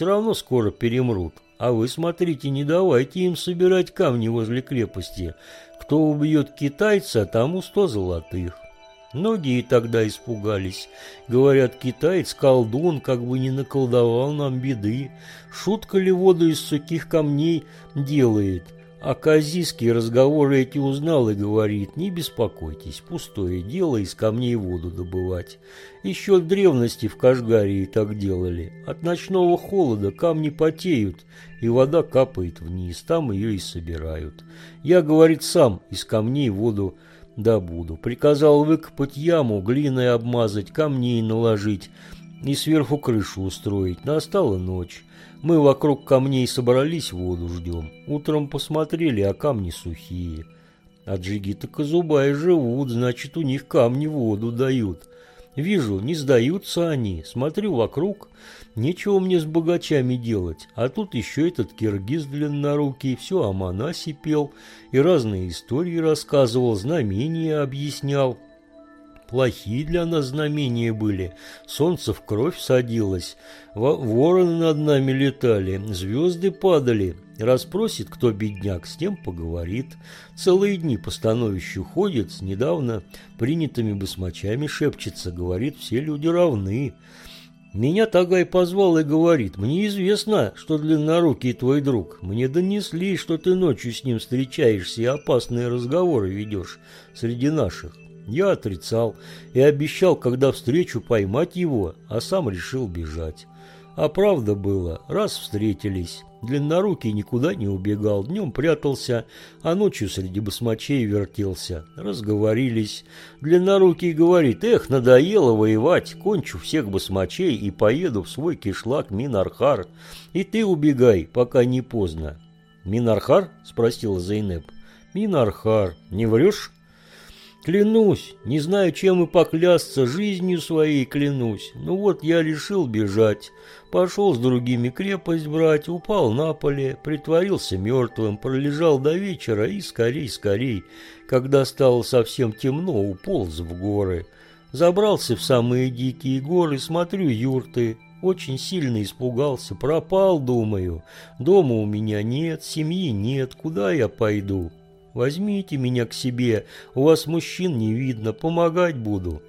все равно скоро перемрут. А вы, смотрите, не давайте им собирать камни возле крепости. Кто убьет китайца, тому сто золотых. Многие тогда испугались. Говорят, китаец колдун, как бы не наколдовал нам беды. Шутка ли воду из сухих камней делает? А Казиский разговоры эти узнал и говорит, не беспокойтесь, пустое дело из камней воду добывать. Еще в древности в Кашгарии так делали. От ночного холода камни потеют, и вода капает вниз, там ее и собирают. Я, говорит, сам из камней воду добуду. Приказал выкопать яму, глиной обмазать, камней наложить и сверху крышу устроить. Настала ночь. Мы вокруг камней собрались, воду ждем. Утром посмотрели, а камни сухие. А джигиты-казубаи живут, значит, у них камни воду дают. Вижу, не сдаются они. Смотрю вокруг, нечего мне с богачами делать. А тут еще этот киргиз длиннорукий все о Манасе пел и разные истории рассказывал, знамения объяснял. Плохие для нас знамения были. Солнце в кровь садилось, вороны над нами летали, звезды падали. Распросит, кто бедняк, с тем поговорит. Целые дни по становищу ходит, с недавно принятыми басмачами шепчется, говорит, все люди равны. Меня Тагай позвал и говорит, мне известно, что длиннорукий твой друг. Мне донесли, что ты ночью с ним встречаешься и опасные разговоры ведешь среди наших. Я отрицал и обещал, когда встречу, поймать его, а сам решил бежать. А правда было, раз встретились. Длиннорукий никуда не убегал, днем прятался, а ночью среди басмачей вертелся. Разговорились. Длиннорукий говорит, эх, надоело воевать, кончу всех басмачей и поеду в свой кишлак Минархар. И ты убегай, пока не поздно. Минархар? спросил Зейнеп. Минархар. Не врешь? Клянусь, не знаю, чем и поклясться, жизнью своей клянусь. Ну вот я решил бежать. Пошел с другими крепость брать, упал на поле, притворился мертвым, пролежал до вечера и скорей-скорей, когда стало совсем темно, уполз в горы. Забрался в самые дикие горы, смотрю юрты, очень сильно испугался, пропал, думаю. Дома у меня нет, семьи нет, куда я пойду? Возьмите меня к себе, у вас мужчин не видно, помогать буду».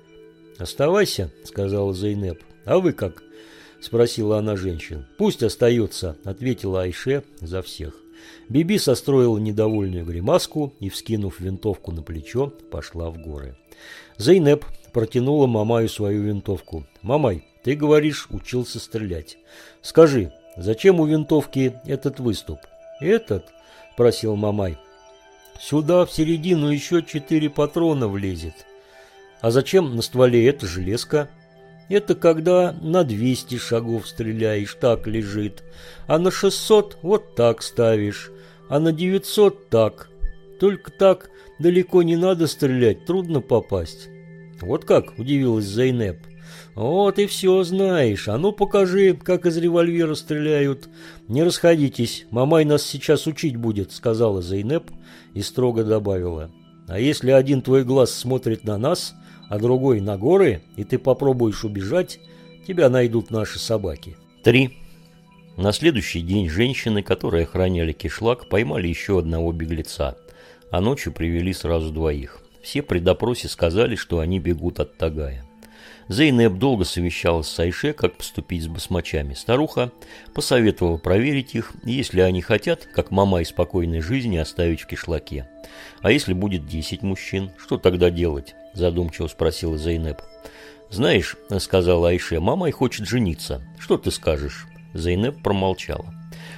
«Оставайся», — сказала Зайнеп. «А вы как?» — спросила она женщин. «Пусть остается», — ответила Айше за всех. Биби состроила недовольную гримаску и, вскинув винтовку на плечо, пошла в горы. Зайнеп протянула Мамаю свою винтовку. «Мамай, ты, говоришь, учился стрелять. Скажи, зачем у винтовки этот выступ?» «Этот?» – просил Мамай. Сюда, в середину, еще четыре патрона влезет. А зачем на стволе эта железка? Это когда на 200 шагов стреляешь, так лежит. А на 600 вот так ставишь. А на 900 так. Только так далеко не надо стрелять, трудно попасть. Вот как, удивилась Зайнеп. «Вот и все знаешь. А ну покажи, как из револьвера стреляют. Не расходитесь, мамай нас сейчас учить будет», — сказала Зайнеп и строго добавила. «А если один твой глаз смотрит на нас, а другой на горы, и ты попробуешь убежать, тебя найдут наши собаки». Три. На следующий день женщины, которые охраняли кишлак, поймали еще одного беглеца, а ночью привели сразу двоих. Все при допросе сказали, что они бегут от Тагая. Зейнеп долго совещалась с Айше, как поступить с басмачами. Старуха посоветовала проверить их, если они хотят, как мама и спокойной жизни, оставить в кишлаке. «А если будет десять мужчин, что тогда делать?» – задумчиво спросила Зейнеп. «Знаешь», – сказала Айше, – «мама и хочет жениться. Что ты скажешь?» Зейнеп промолчала.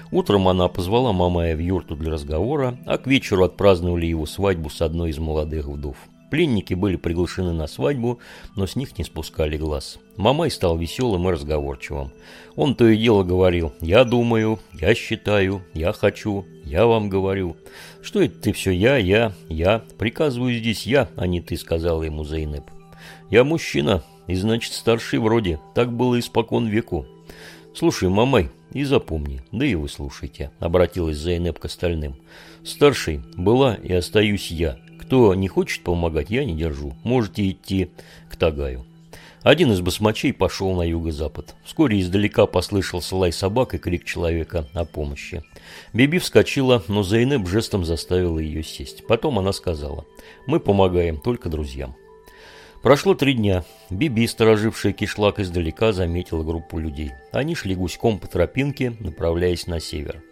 Утром она позвала Мамая в юрту для разговора, а к вечеру отпраздновали его свадьбу с одной из молодых вдов. Пленники были приглашены на свадьбу, но с них не спускали глаз. Мамай стал веселым и разговорчивым. Он то и дело говорил «Я думаю», «Я считаю», «Я хочу», «Я вам говорю». «Что это ты все я, я, я? Приказываю здесь я, а не ты», — сказала ему Зейнеп. «Я мужчина, и значит старший вроде. Так было испокон веку». «Слушай, Мамай, и запомни, да и вы слушайте», — обратилась Зейнеп к остальным. «Старший была и остаюсь я, кто не хочет помогать, я не держу. Можете идти к Тагаю. Один из басмачей пошел на юго-запад. Вскоре издалека послышался лай собак и крик человека о помощи. Биби вскочила, но Зайнеп жестом заставила ее сесть. Потом она сказала, «Мы помогаем только друзьям». Прошло три дня. Биби, сторожившая кишлак издалека, заметила группу людей. Они шли гуськом по тропинке, направляясь на север.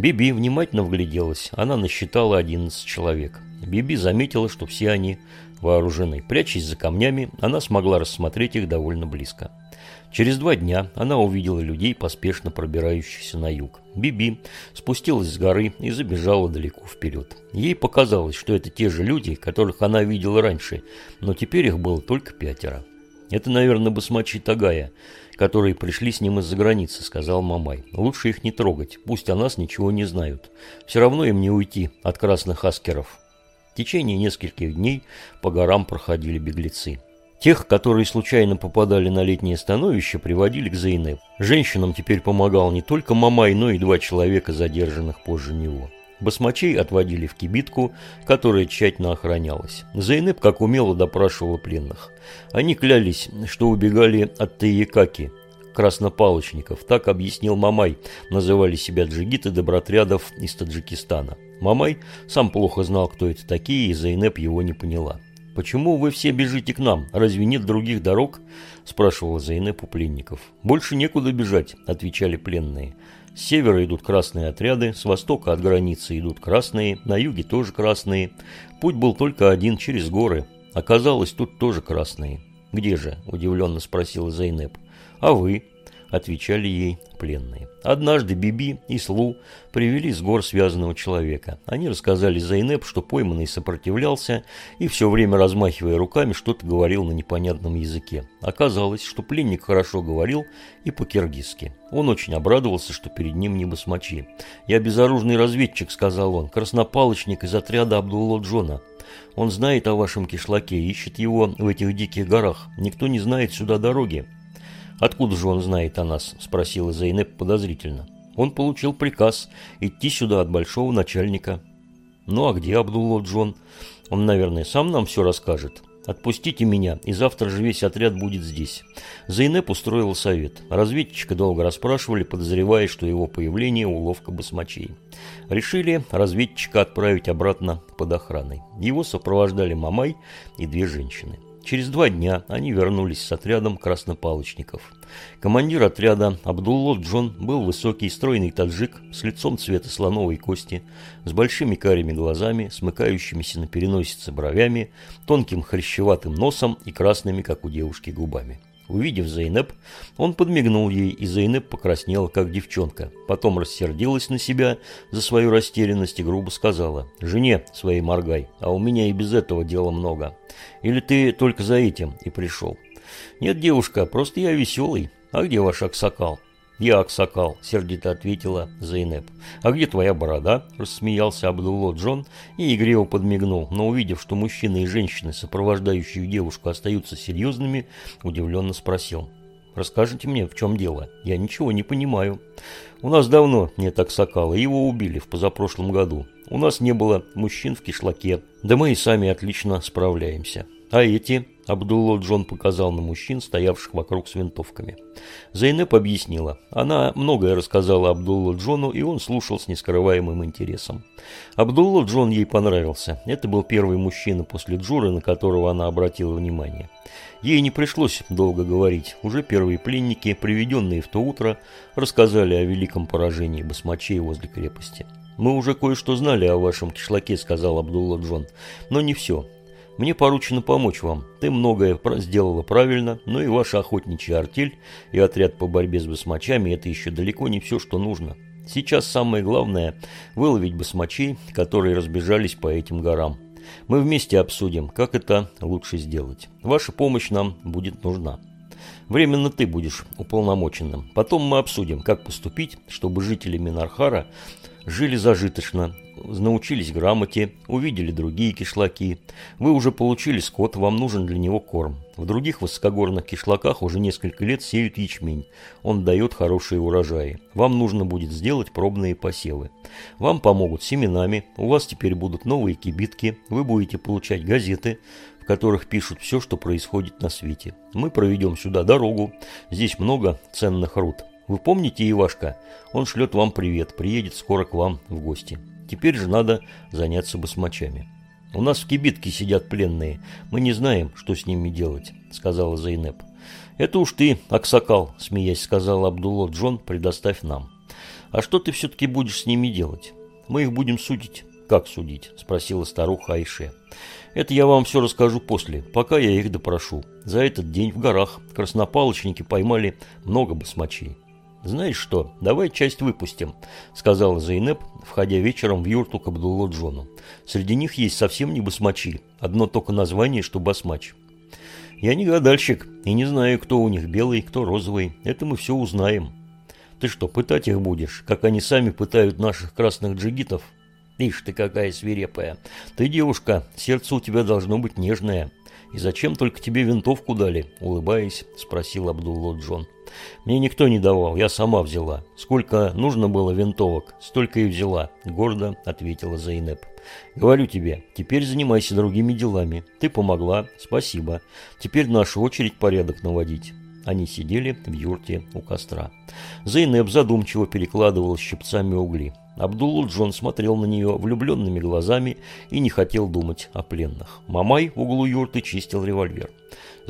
Биби внимательно вгляделась. Она насчитала 11 человек. Биби заметила, что все они вооружены. Прячась за камнями, она смогла рассмотреть их довольно близко. Через два дня она увидела людей, поспешно пробирающихся на юг. Биби спустилась с горы и забежала далеко вперед. Ей показалось, что это те же люди, которых она видела раньше, но теперь их было только пятеро. «Это, наверное, басмачи Тагая, которые пришли с ним из-за границы», — сказал Мамай. «Лучше их не трогать, пусть о нас ничего не знают. Все равно им не уйти от красных аскеров». В течение нескольких дней по горам проходили беглецы. Тех, которые случайно попадали на летнее становище, приводили к Зейнеп. Женщинам теперь помогал не только Мамай, но и два человека, задержанных позже него. Басмачей отводили в кибитку, которая тщательно охранялась. Зейнеп, как умело, допрашивала пленных. Они клялись, что убегали от Таякаки, краснопалочников. Так объяснил Мамай, называли себя джигиты добротрядов из Таджикистана. Мамай сам плохо знал, кто это такие, и Зейнеп его не поняла. «Почему вы все бежите к нам? Разве нет других дорог?» – спрашивала Зайнеп у пленников. «Больше некуда бежать», – отвечали пленные. С севера идут красные отряды, с востока от границы идут красные, на юге тоже красные. Путь был только один, через горы. Оказалось, тут тоже красные. «Где же?» – удивленно спросила Зайнеп. «А вы?» – отвечали ей пленные. Однажды Биби и Слу привели с гор связанного человека. Они рассказали Зайнеп, что пойманный сопротивлялся и все время размахивая руками что-то говорил на непонятном языке. Оказалось, что пленник хорошо говорил и по-киргизски. Он очень обрадовался, что перед ним не басмачи. «Я безоружный разведчик», — сказал он, — «краснопалочник из отряда Абдулло Джона». Он знает о вашем кишлаке, ищет его в этих диких горах. Никто не знает сюда дороги. «Откуда же он знает о нас?» – спросила Зайнеп подозрительно. «Он получил приказ идти сюда от большого начальника». «Ну а где Абдулло Джон? Он, наверное, сам нам все расскажет». «Отпустите меня, и завтра же весь отряд будет здесь». Зайнеп устроил совет. Разведчика долго расспрашивали, подозревая, что его появление – уловка басмачей. Решили разведчика отправить обратно под охраной. Его сопровождали Мамай и две женщины. Через два дня они вернулись с отрядом краснопалочников. Командир отряда Абдулло Джон был высокий, стройный таджик с лицом цвета слоновой кости, с большими карими глазами, смыкающимися на переносице бровями, тонким хрящеватым носом и красными, как у девушки, губами. Увидев Зейнеп, он подмигнул ей, и Зейнеп покраснела, как девчонка. Потом рассердилась на себя за свою растерянность и грубо сказала, «Жене своей моргай, а у меня и без этого дела много. Или ты только за этим и пришел?» «Нет, девушка, просто я веселый. А где ваш Аксакал?» «Я Аксакал», — сердито ответила Зейнеп. «А где твоя борода?» — рассмеялся Абдулло Джон и игриво подмигнул, но увидев, что мужчины и женщины, сопровождающие девушку, остаются серьезными, удивленно спросил. «Расскажите мне, в чем дело? Я ничего не понимаю. У нас давно нет Аксакала, его убили в позапрошлом году. У нас не было мужчин в кишлаке, да мы и сами отлично справляемся. А эти...» Абдулло Джон показал на мужчин, стоявших вокруг с винтовками. Зайнеп объяснила. Она многое рассказала Абдулло Джону, и он слушал с нескрываемым интересом. Абдулло Джон ей понравился. Это был первый мужчина после Джуры, на которого она обратила внимание. Ей не пришлось долго говорить. Уже первые пленники, приведенные в то утро, рассказали о великом поражении басмачей возле крепости. «Мы уже кое-что знали о вашем кишлаке», — сказал Абдулла Джон. «Но не все. Мне поручено помочь вам. Ты многое сделала правильно, но и ваша охотничья артель и отряд по борьбе с басмачами – это еще далеко не все, что нужно. Сейчас самое главное – выловить басмачей, которые разбежались по этим горам. Мы вместе обсудим, как это лучше сделать. Ваша помощь нам будет нужна. Временно ты будешь уполномоченным. Потом мы обсудим, как поступить, чтобы жители Минархара жили зажиточно, научились грамоте, увидели другие кишлаки. Вы уже получили скот, вам нужен для него корм. В других высокогорных кишлаках уже несколько лет сеют ячмень. Он дает хорошие урожаи. Вам нужно будет сделать пробные посевы. Вам помогут семенами, у вас теперь будут новые кибитки, вы будете получать газеты. в которых пишут все, что происходит на свете. Мы проведем сюда дорогу, здесь много ценных руд. Вы помните Ивашка? Он шлет вам привет, приедет скоро к вам в гости. Теперь же надо заняться басмачами. У нас в кибитке сидят пленные. Мы не знаем, что с ними делать, сказала Зайнеп. Это уж ты, Аксакал, смеясь, сказал Абдулло Джон, предоставь нам. А что ты все-таки будешь с ними делать? Мы их будем судить. Как судить? Спросила старуха Айше. Это я вам все расскажу после, пока я их допрошу. За этот день в горах краснопалочники поймали много басмачей. «Знаешь что, давай часть выпустим», — сказала Зайнеп, входя вечером в юрту к Абдулло Джону. «Среди них есть совсем не басмачи, одно только название, что басмач». «Я не гадальщик и не знаю, кто у них белый, кто розовый. Это мы все узнаем». «Ты что, пытать их будешь, как они сами пытают наших красных джигитов?» «Ишь ты какая свирепая! Ты девушка, сердце у тебя должно быть нежное. И зачем только тебе винтовку дали?» — улыбаясь, спросил Абдулло Джон. Мне никто не давал, я сама взяла. Сколько нужно было винтовок, столько и взяла, гордо ответила Зайнеп. Говорю тебе, теперь занимайся другими делами. Ты помогла, спасибо. Теперь наша очередь порядок наводить. Они сидели в юрте у костра. Зейнеп задумчиво перекладывал щипцами угли. Абдуллу Джон смотрел на нее влюбленными глазами и не хотел думать о пленных. Мамай в углу юрты чистил револьвер.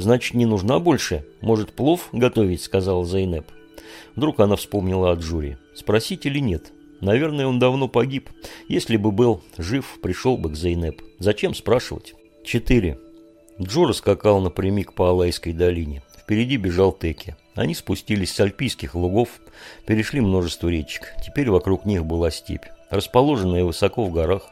«Значит, не нужна больше? Может, плов готовить?» – сказала Зайнеп. Вдруг она вспомнила о Джуре. Спросить или нет? Наверное, он давно погиб. Если бы был жив, пришел бы к Зайнеп. Зачем спрашивать? Четыре. Джура скакал напрямик по Алайской долине. Впереди бежал Теки. Они спустились с альпийских лугов, перешли множество речек. Теперь вокруг них была степь. Расположенная высоко в горах,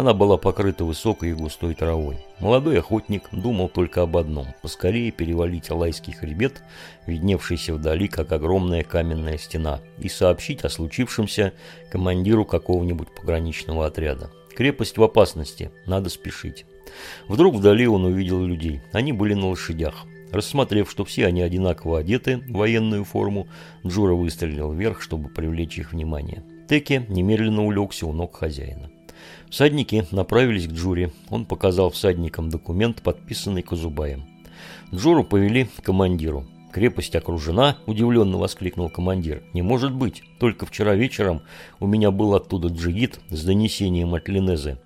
она была покрыта высокой и густой травой. Молодой охотник думал только об одном – поскорее перевалить Алайский хребет, видневшийся вдали, как огромная каменная стена, и сообщить о случившемся командиру какого-нибудь пограничного отряда. Крепость в опасности, надо спешить. Вдруг вдали он увидел людей. Они были на лошадях. Рассмотрев, что все они одинаково одеты в военную форму, Джура выстрелил вверх, чтобы привлечь их внимание. Теки немедленно улегся у ног хозяина. Всадники направились к Джуре. Он показал всадникам документ, подписанный Казубаем. Джуру повели к командиру. «Крепость окружена?» – удивленно воскликнул командир. «Не может быть. Только вчера вечером у меня был оттуда джигит с донесением от Линезы».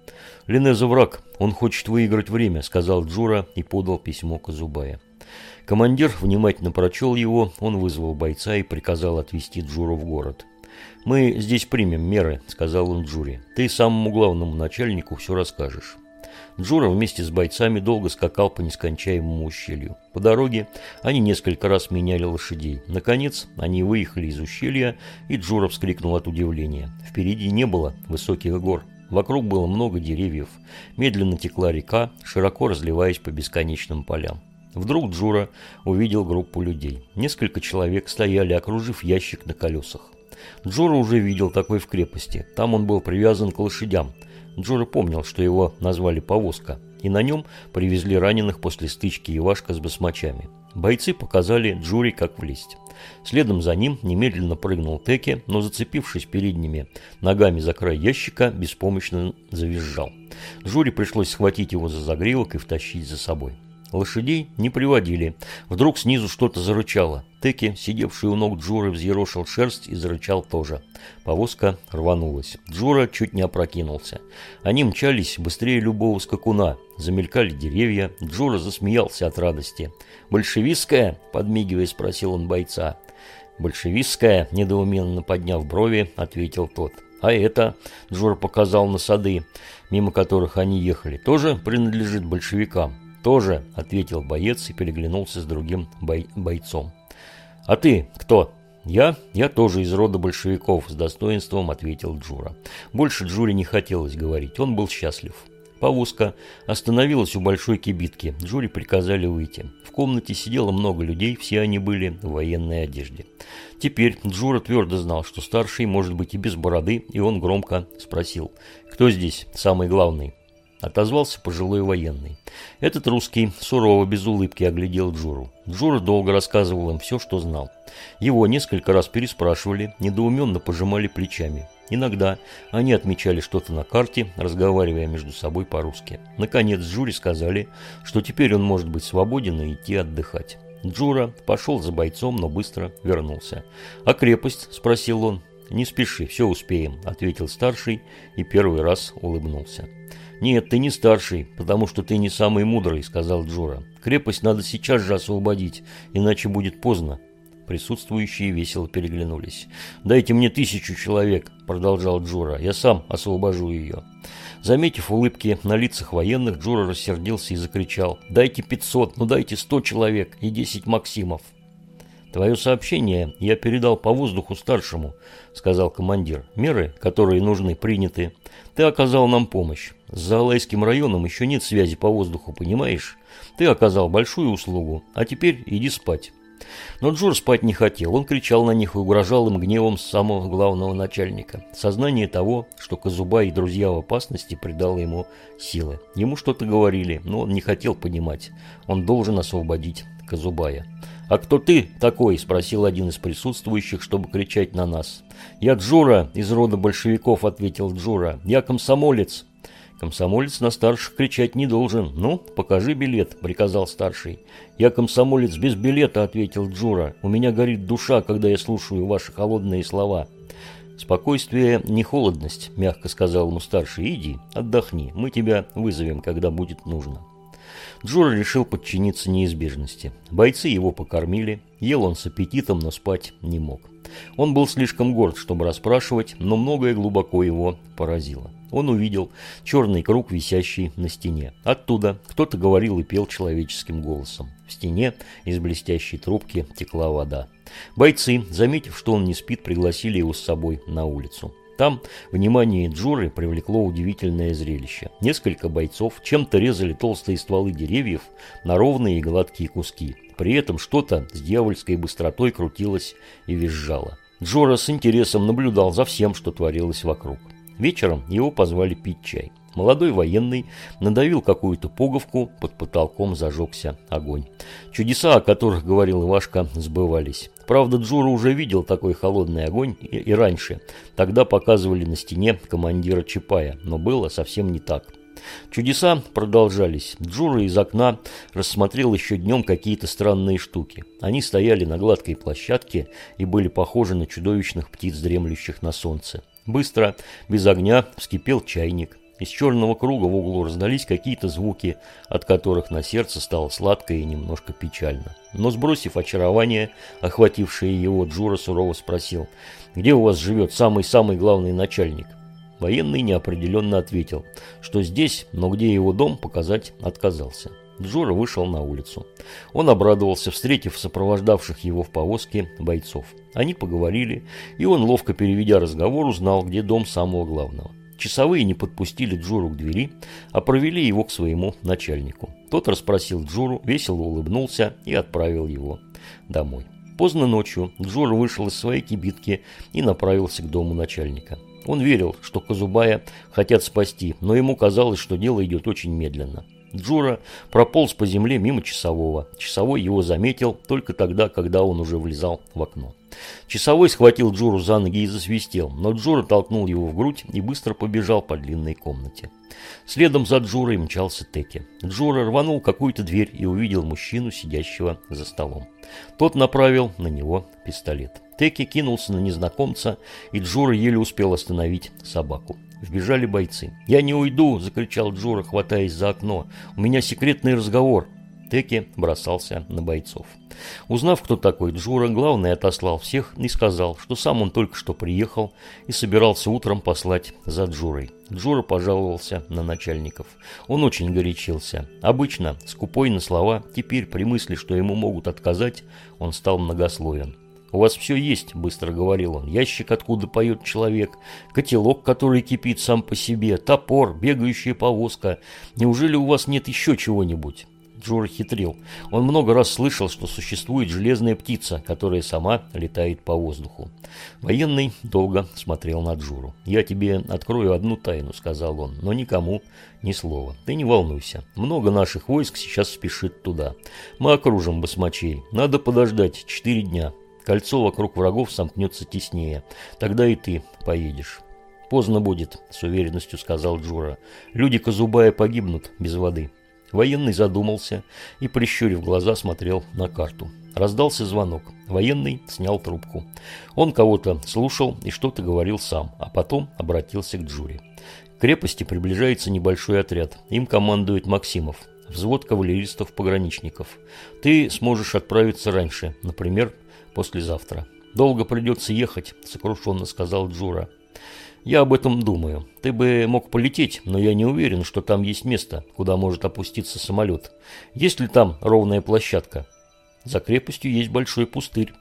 «Линеза враг. Он хочет выиграть время», – сказал Джура и подал письмо Казубая. Командир внимательно прочел его, он вызвал бойца и приказал отвезти Джуру в город. «Мы здесь примем меры», — сказал он Джуре. «Ты самому главному начальнику все расскажешь». Джура вместе с бойцами долго скакал по нескончаемому ущелью. По дороге они несколько раз меняли лошадей. Наконец, они выехали из ущелья, и Джура вскрикнул от удивления. Впереди не было высоких гор. Вокруг было много деревьев. Медленно текла река, широко разливаясь по бесконечным полям. Вдруг Джура увидел группу людей. Несколько человек стояли, окружив ящик на колесах. Джура уже видел такой в крепости. Там он был привязан к лошадям. Джура помнил, что его назвали «повозка», и на нем привезли раненых после стычки Ивашка с басмачами. Бойцы показали Джуре, как влезть. Следом за ним немедленно прыгнул Теки, но зацепившись передними ногами за край ящика, беспомощно завизжал. Джуре пришлось схватить его за загривок и втащить за собой. Лошадей не приводили. Вдруг снизу что-то зарычало. Теки, сидевший у ног Джуры, взъерошил шерсть и зарычал тоже. Повозка рванулась. Джура чуть не опрокинулся. Они мчались быстрее любого скакуна. Замелькали деревья. Джура засмеялся от радости. «Большевистская?» – подмигивая, спросил он бойца. «Большевистская?» – недоуменно подняв брови, ответил тот. «А это?» – Джура показал на сады, мимо которых они ехали. «Тоже принадлежит большевикам?» «Тоже», — ответил боец и переглянулся с другим бой бойцом. «А ты кто?» «Я? Я тоже из рода большевиков», — с достоинством ответил Джура. Больше Джуре не хотелось говорить, он был счастлив. Повозка остановилась у большой кибитки. Джуре приказали выйти. В комнате сидело много людей, все они были в военной одежде. Теперь Джура твердо знал, что старший может быть и без бороды, и он громко спросил, «Кто здесь самый главный?» Отозвался пожилой военный. Этот русский сурово, без улыбки оглядел Джуру. Джура долго рассказывал им все, что знал. Его несколько раз переспрашивали, недоуменно пожимали плечами. Иногда они отмечали что-то на карте, разговаривая между собой по-русски. Наконец Джуре сказали, что теперь он может быть свободен и идти отдыхать. Джура пошел за бойцом, но быстро вернулся. «А крепость?» – спросил он. «Не спеши, все успеем», – ответил старший и первый раз улыбнулся. «Нет, ты не старший, потому что ты не самый мудрый», – сказал Джура. «Крепость надо сейчас же освободить, иначе будет поздно». Присутствующие весело переглянулись. «Дайте мне тысячу человек», – продолжал Джура. «Я сам освобожу ее». Заметив улыбки на лицах военных, Джура рассердился и закричал. «Дайте пятьсот, ну дайте сто человек и десять Максимов». «Твое сообщение я передал по воздуху старшему», — сказал командир. «Меры, которые нужны, приняты. Ты оказал нам помощь. С Заалайским районом еще нет связи по воздуху, понимаешь? Ты оказал большую услугу, а теперь иди спать». Но Джур спать не хотел. Он кричал на них и угрожал им гневом самого главного начальника. Сознание того, что Казуба и друзья в опасности, придало ему силы. Ему что-то говорили, но он не хотел понимать. Он должен освободить Казубая. «А кто ты такой?» – спросил один из присутствующих, чтобы кричать на нас. «Я Джура, из рода большевиков», – ответил Джура. «Я комсомолец». Комсомолец на старших кричать не должен. «Ну, покажи билет», – приказал старший. «Я комсомолец без билета», – ответил Джура. «У меня горит душа, когда я слушаю ваши холодные слова». «Спокойствие – не холодность», – мягко сказал ему старший. «Иди, отдохни, мы тебя вызовем, когда будет нужно». Джура решил подчиниться неизбежности. Бойцы его покормили, ел он с аппетитом, но спать не мог. Он был слишком горд, чтобы расспрашивать, но многое глубоко его поразило. Он увидел черный круг, висящий на стене. Оттуда кто-то говорил и пел человеческим голосом. В стене из блестящей трубки текла вода. Бойцы, заметив, что он не спит, пригласили его с собой на улицу. Там внимание Джуры привлекло удивительное зрелище. Несколько бойцов чем-то резали толстые стволы деревьев на ровные и гладкие куски. При этом что-то с дьявольской быстротой крутилось и визжало. Джора с интересом наблюдал за всем, что творилось вокруг. Вечером его позвали пить чай. Молодой военный надавил какую-то пуговку, под потолком зажегся огонь. Чудеса, о которых говорил Ивашка, сбывались. Правда, Джура уже видел такой холодный огонь и, и раньше. Тогда показывали на стене командира Чапая, но было совсем не так. Чудеса продолжались. Джура из окна рассмотрел еще днем какие-то странные штуки. Они стояли на гладкой площадке и были похожи на чудовищных птиц, дремлющих на солнце. Быстро, без огня, вскипел чайник. Из черного круга в углу раздались какие-то звуки, от которых на сердце стало сладко и немножко печально. Но сбросив очарование, охватившее его, Джура сурово спросил, «Где у вас живет самый-самый главный начальник?» Военный неопределенно ответил, что здесь, но где его дом, показать отказался. Джора вышел на улицу. Он обрадовался, встретив сопровождавших его в повозке бойцов. Они поговорили, и он, ловко переведя разговор, узнал, где дом самого главного. Часовые не подпустили Джуру к двери, а провели его к своему начальнику. Тот расспросил Джуру, весело улыбнулся и отправил его домой. Поздно ночью Джура вышел из своей кибитки и направился к дому начальника. Он верил, что Казубая хотят спасти, но ему казалось, что дело идет очень медленно. Джура прополз по земле мимо часового. Часовой его заметил только тогда, когда он уже влезал в окно. Часовой схватил Джуру за ноги и засвистел, но Джура толкнул его в грудь и быстро побежал по длинной комнате. Следом за Джурой мчался Теки. Джура рванул какую-то дверь и увидел мужчину, сидящего за столом. Тот направил на него пистолет. Теки кинулся на незнакомца, и Джура еле успел остановить собаку. Вбежали бойцы. «Я не уйду!» – закричал Джура, хватаясь за окно. «У меня секретный разговор!» Теки бросался на бойцов. Узнав, кто такой Джура, главный отослал всех и сказал, что сам он только что приехал и собирался утром послать за Джурой. Джура пожаловался на начальников. Он очень горячился. Обычно, скупой на слова, теперь при мысли, что ему могут отказать, он стал многословен. «У вас все есть», – быстро говорил он. «Ящик, откуда поет человек, котелок, который кипит сам по себе, топор, бегающая повозка. Неужели у вас нет еще чего-нибудь?» Джора хитрил. Он много раз слышал, что существует железная птица, которая сама летает по воздуху. Военный долго смотрел на Джуру. «Я тебе открою одну тайну», — сказал он, — «но никому ни слова. Ты не волнуйся. Много наших войск сейчас спешит туда. Мы окружим басмачей. Надо подождать четыре дня. Кольцо вокруг врагов сомкнется теснее. Тогда и ты поедешь». «Поздно будет», — с уверенностью сказал Джура. «Люди Казубая погибнут без воды». Военный задумался и, прищурив глаза, смотрел на карту. Раздался звонок. Военный снял трубку. Он кого-то слушал и что-то говорил сам, а потом обратился к Джури. К крепости приближается небольшой отряд. Им командует Максимов, взвод кавалеристов-пограничников. Ты сможешь отправиться раньше, например, послезавтра. «Долго придется ехать», — сокрушенно сказал Джура. Я об этом думаю. Ты бы мог полететь, но я не уверен, что там есть место, куда может опуститься самолет. Есть ли там ровная площадка? За крепостью есть большой пустырь.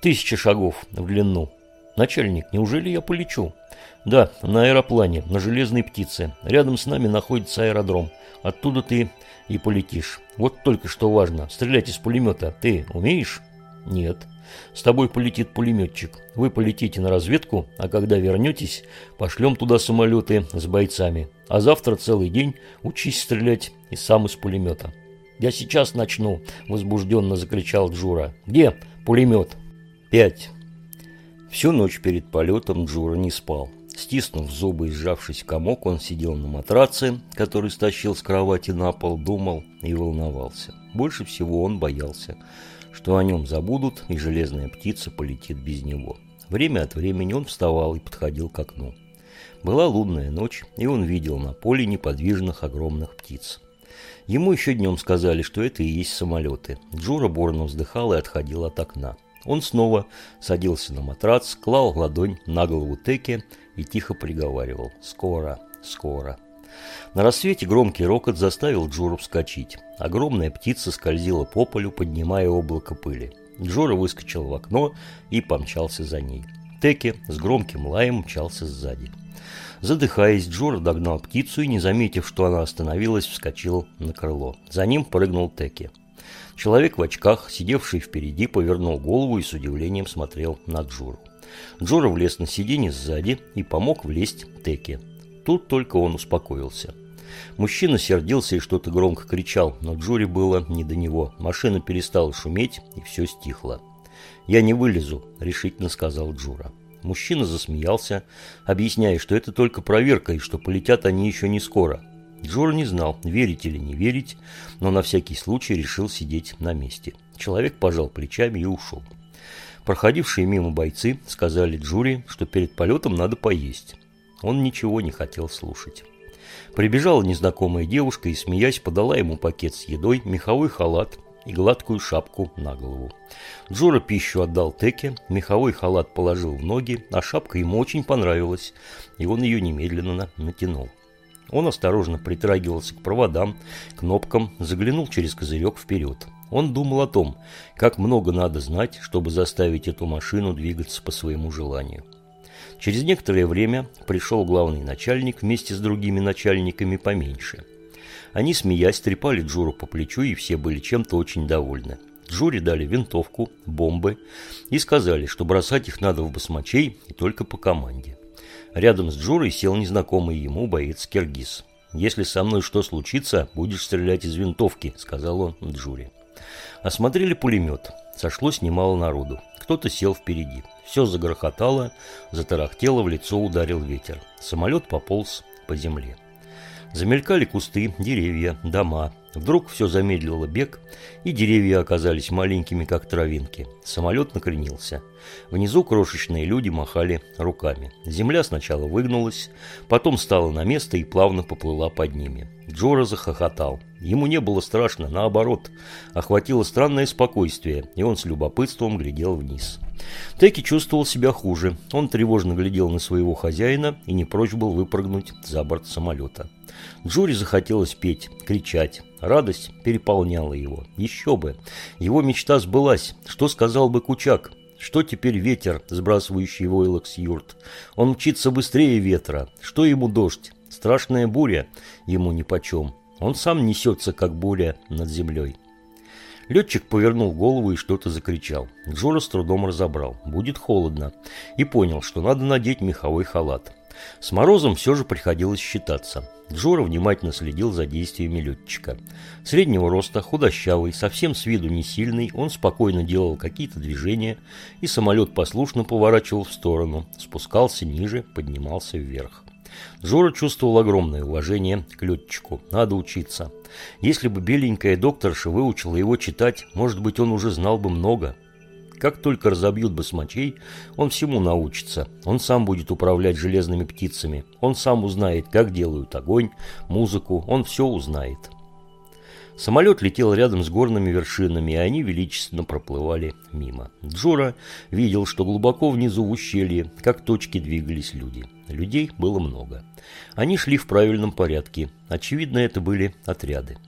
Тысяча шагов в длину. Начальник, неужели я полечу? Да, на аэроплане, на железной птице. Рядом с нами находится аэродром. Оттуда ты и полетишь. Вот только что важно. Стрелять из пулемета ты умеешь? Нет. С тобой полетит пулеметчик. Вы полетите на разведку, а когда вернетесь, пошлем туда самолеты с бойцами. А завтра целый день учись стрелять и сам из пулемета. «Я сейчас начну», – возбужденно закричал Джура. «Где пулемет?» «Пять». Всю ночь перед полетом Джура не спал. Стиснув зубы и сжавшись комок, он сидел на матраце, который стащил с кровати на пол, думал и волновался. Больше всего он боялся – что о нем забудут, и железная птица полетит без него. Время от времени он вставал и подходил к окну. Была лунная ночь, и он видел на поле неподвижных огромных птиц. Ему еще днем сказали, что это и есть самолеты. Джура борно вздыхал и отходил от окна. Он снова садился на матрац, клал ладонь на голову Теки и тихо приговаривал «Скоро, скоро». На рассвете громкий рокот заставил Джору вскочить. Огромная птица скользила по полю, поднимая облако пыли. Джора выскочил в окно и помчался за ней. Теки с громким лаем мчался сзади. Задыхаясь, Джора догнал птицу и, не заметив, что она остановилась, вскочил на крыло. За ним прыгнул Теки. Человек в очках, сидевший впереди, повернул голову и с удивлением смотрел на Джору. Джора влез на сиденье сзади и помог влезть Теки. Тут только он успокоился. Мужчина сердился и что-то громко кричал, но Джури было не до него. Машина перестала шуметь, и все стихло. «Я не вылезу», – решительно сказал Джура. Мужчина засмеялся, объясняя, что это только проверка и что полетят они еще не скоро. Джура не знал, верить или не верить, но на всякий случай решил сидеть на месте. Человек пожал плечами и ушел. Проходившие мимо бойцы сказали Джури, что перед полетом надо поесть. Он ничего не хотел слушать. Прибежала незнакомая девушка и, смеясь, подала ему пакет с едой, меховой халат и гладкую шапку на голову. Джора пищу отдал Теке, меховой халат положил в ноги, а шапка ему очень понравилась, и он ее немедленно натянул. Он осторожно притрагивался к проводам, кнопкам, заглянул через козырек вперед. Он думал о том, как много надо знать, чтобы заставить эту машину двигаться по своему желанию. Через некоторое время пришел главный начальник вместе с другими начальниками поменьше. Они, смеясь, трепали Джуру по плечу, и все были чем-то очень довольны. Джуре дали винтовку, бомбы и сказали, что бросать их надо в басмачей и только по команде. Рядом с Джурой сел незнакомый ему боец Киргиз. «Если со мной что случится, будешь стрелять из винтовки», — сказал он Джуре. Осмотрели пулемет. Сошлось немало народу. Кто-то сел впереди. Все загрохотало, затарахтело, в лицо ударил ветер. Самолет пополз по земле. Замелькали кусты, деревья, дома. Вдруг все замедлило бег, и деревья оказались маленькими, как травинки. Самолет накренился. Внизу крошечные люди махали руками. Земля сначала выгнулась, потом стала на место и плавно поплыла под ними. Джора захохотал. Ему не было страшно, наоборот. Охватило странное спокойствие, и он с любопытством глядел вниз. Теки чувствовал себя хуже. Он тревожно глядел на своего хозяина и не прочь был выпрыгнуть за борт самолета. Джури захотелось петь, кричать. Радость переполняла его. Еще бы. Его мечта сбылась. Что сказал бы Кучак? Что теперь ветер, сбрасывающий войлок с юрт? Он мчится быстрее ветра. Что ему дождь? Страшная буря ему нипочем. Он сам несется, как буря над землей. Летчик повернул голову и что-то закричал. Джора с трудом разобрал. Будет холодно. И понял, что надо надеть меховой халат. С морозом все же приходилось считаться. Джора внимательно следил за действиями летчика. Среднего роста, худощавый, совсем с виду не сильный, он спокойно делал какие-то движения, и самолет послушно поворачивал в сторону, спускался ниже, поднимался вверх. Джора чувствовал огромное уважение к летчику. Надо учиться. Если бы беленькая докторша выучила его читать, может быть, он уже знал бы много. Как только разобьют басмачей, он всему научится. Он сам будет управлять железными птицами. Он сам узнает, как делают огонь, музыку. Он все узнает. Самолет летел рядом с горными вершинами, и они величественно проплывали мимо. Джора видел, что глубоко внизу в ущелье, как точки двигались люди. Людей было много. Они шли в правильном порядке. Очевидно, это были отряды.